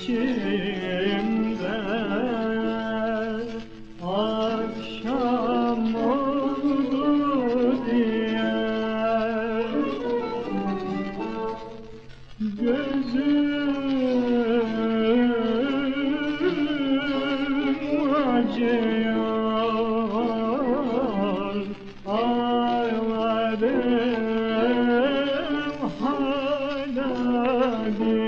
içimde. Akşam oldu diye. Gözüm acıyor. Ağladım hala diye.